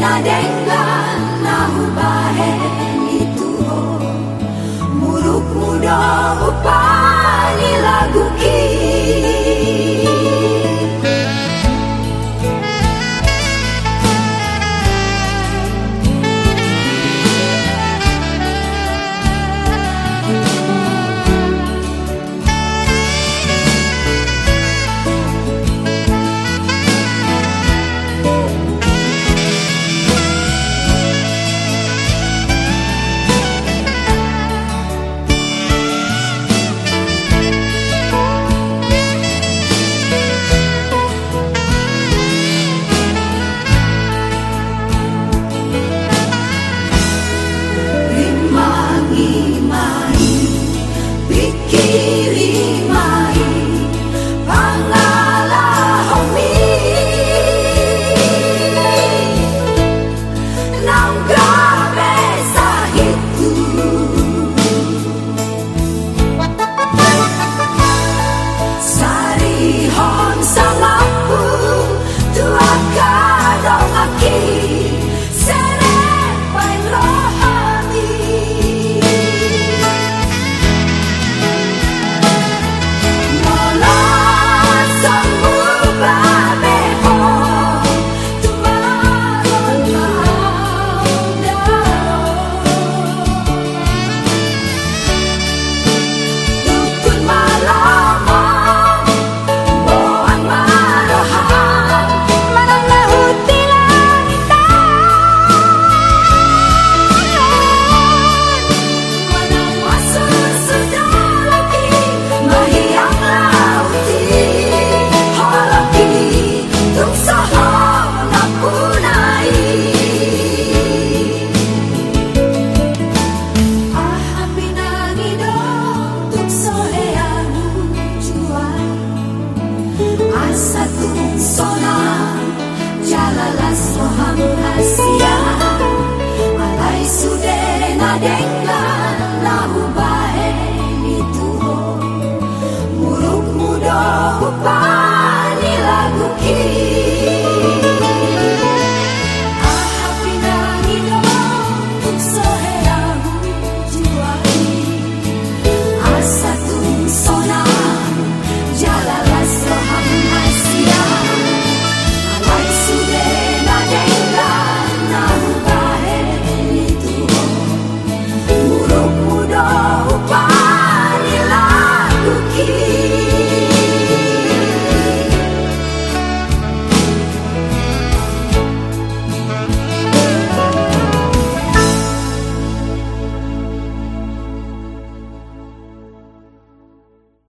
nadenga nahu bahe itu muruk mudah